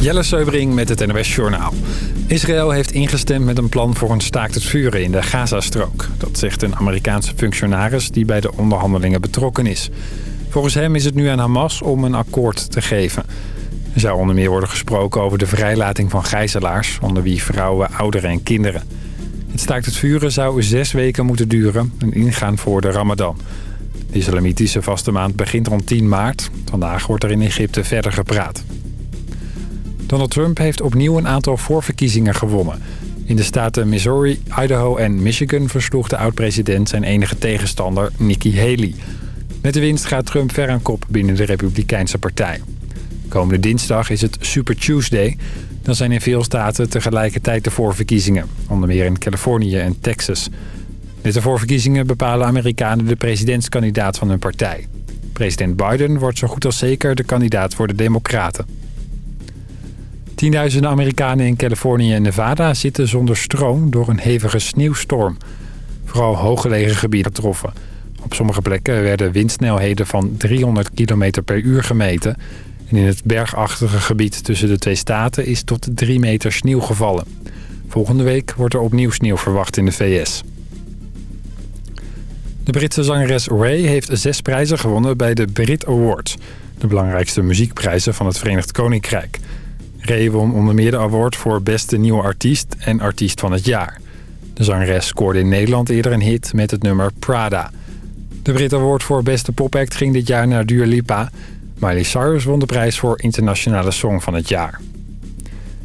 Jelle Seubring met het NOS Journaal. Israël heeft ingestemd met een plan voor een staakt het vuren in de Gazastrook. Dat zegt een Amerikaanse functionaris die bij de onderhandelingen betrokken is. Volgens hem is het nu aan Hamas om een akkoord te geven. Er zou onder meer worden gesproken over de vrijlating van gijzelaars... onder wie vrouwen, ouderen en kinderen. Het staakt het vuren zou zes weken moeten duren en ingaan voor de Ramadan. De islamitische vaste maand begint rond 10 maart. Vandaag wordt er in Egypte verder gepraat. Donald Trump heeft opnieuw een aantal voorverkiezingen gewonnen. In de staten Missouri, Idaho en Michigan versloeg de oud-president zijn enige tegenstander Nikki Haley. Met de winst gaat Trump ver aan kop binnen de Republikeinse partij. Komende dinsdag is het Super Tuesday. Dan zijn in veel staten tegelijkertijd de voorverkiezingen. Onder meer in Californië en Texas. Met de voorverkiezingen bepalen Amerikanen de presidentskandidaat van hun partij. President Biden wordt zo goed als zeker de kandidaat voor de Democraten. Tienduizenden Amerikanen in Californië en Nevada zitten zonder stroom door een hevige sneeuwstorm. Vooral hooggelegen gebieden getroffen. Op sommige plekken werden windsnelheden van 300 km per uur gemeten. En in het bergachtige gebied tussen de twee staten is tot 3 meter sneeuw gevallen. Volgende week wordt er opnieuw sneeuw verwacht in de VS. De Britse zangeres Ray heeft zes prijzen gewonnen bij de Brit Awards. De belangrijkste muziekprijzen van het Verenigd Koninkrijk. Ray won onder meer de award voor beste nieuwe artiest en artiest van het jaar. De zangeres scoorde in Nederland eerder een hit met het nummer Prada. De Brit Award voor beste popact ging dit jaar naar Dua Lipa. Miley Cyrus won de prijs voor internationale song van het jaar.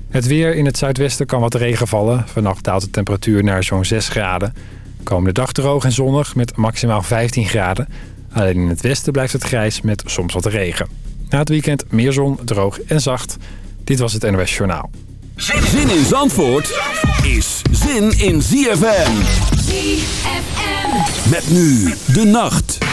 Het weer in het zuidwesten kan wat regen vallen. Vannacht daalt de temperatuur naar zo'n 6 graden. Komende dag droog en zonnig met maximaal 15 graden. Alleen in het westen blijft het grijs met soms wat regen. Na het weekend meer zon, droog en zacht. Dit was het NOS Journaal. Zin in Zandvoort is zin in ZFM. ZFM. Met nu de nacht.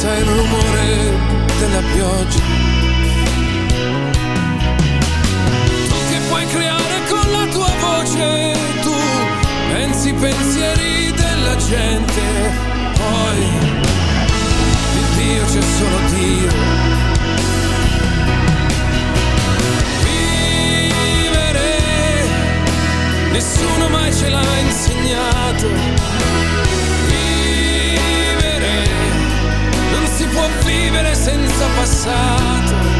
senza il rumore della pioggia. Tu che puoi creare con la tua voce, tu pensi pensieri della gente, poi di Dio c'è solo Dio. Vivere, nessuno mai ce l'ha insegnato vivere senza passato.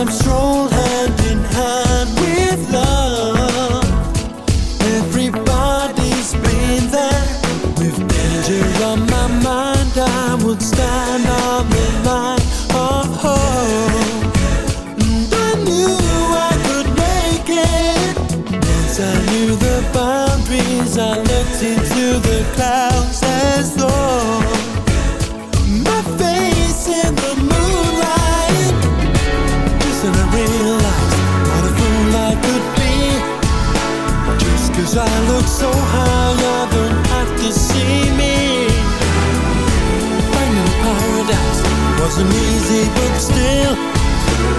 I'm strong.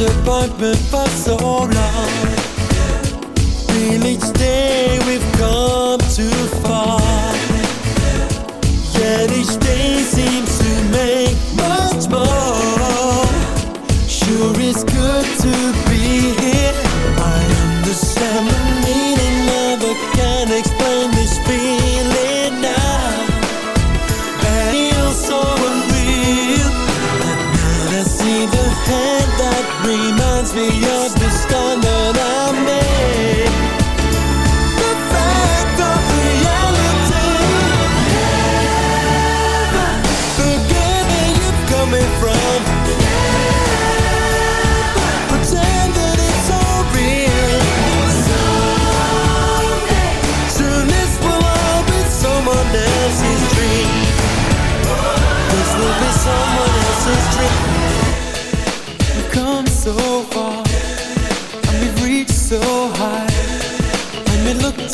De pijpenpak so long And that reminds me of this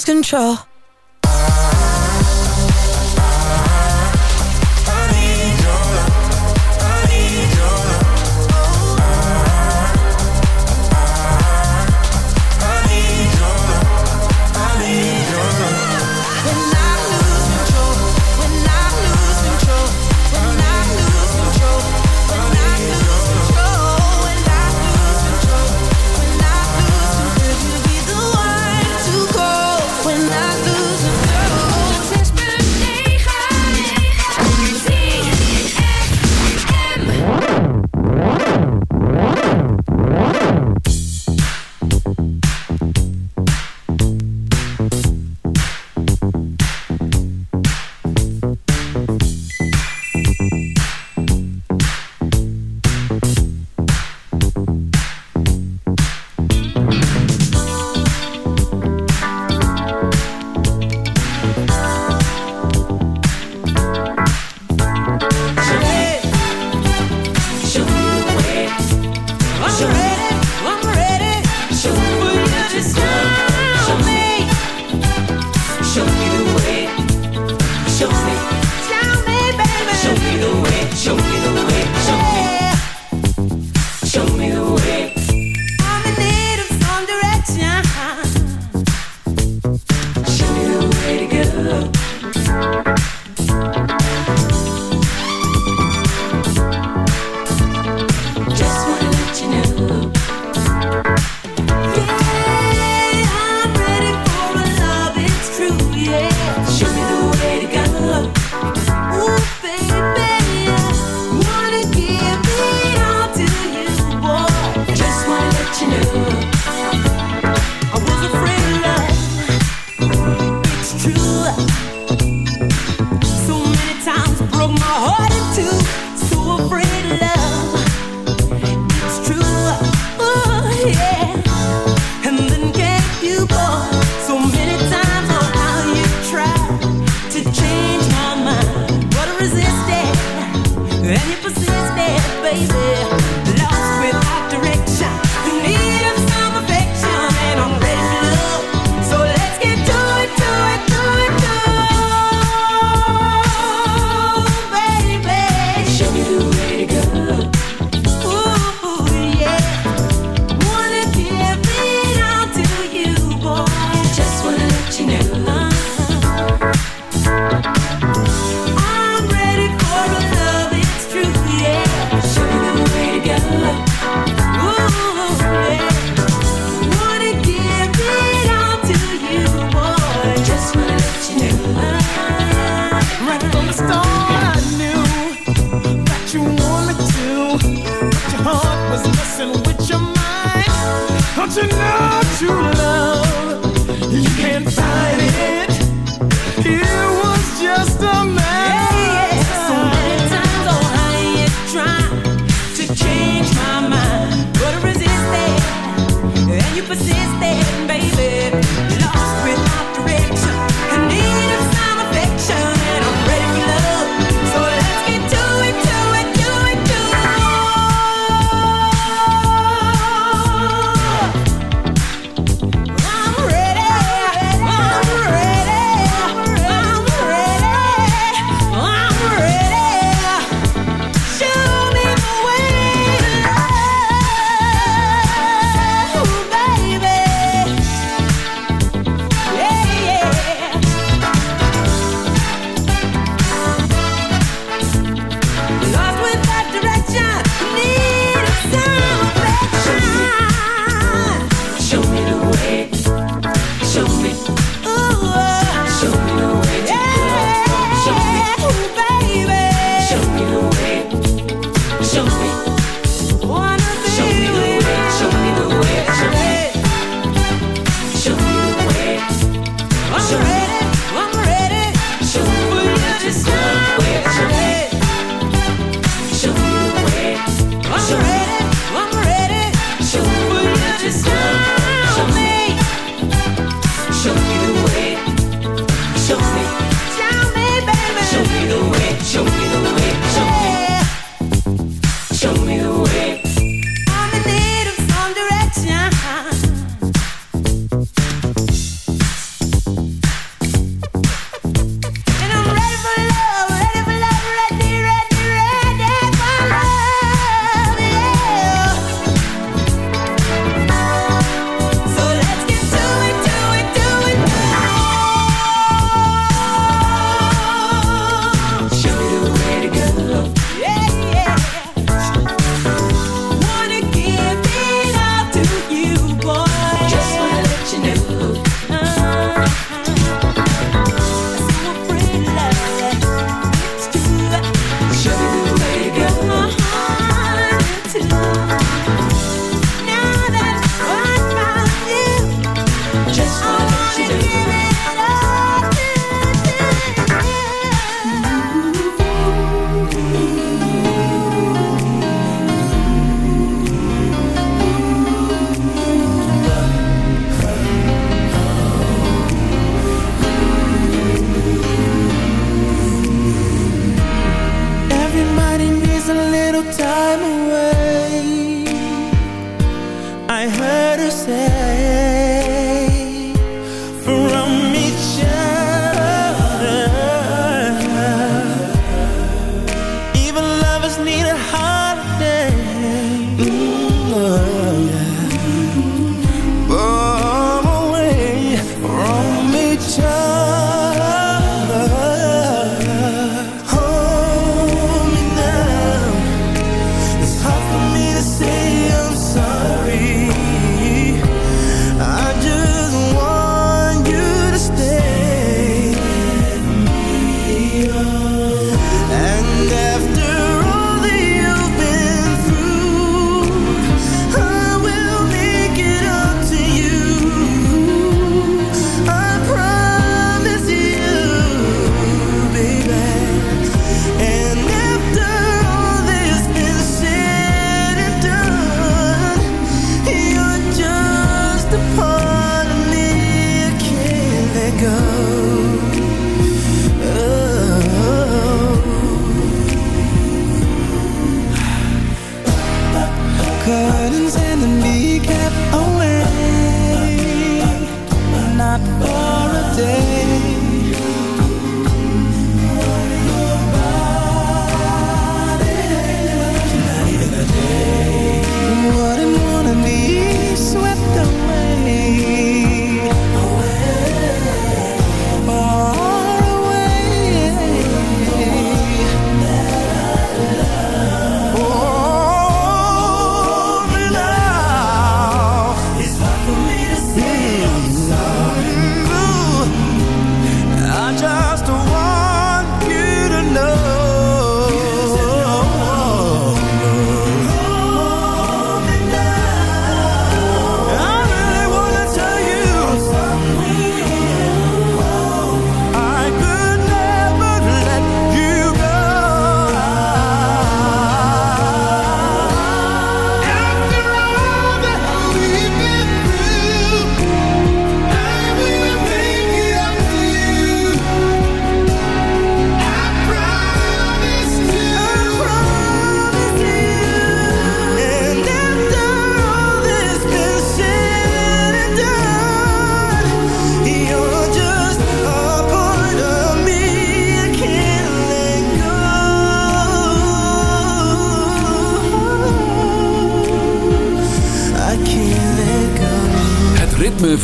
lose control.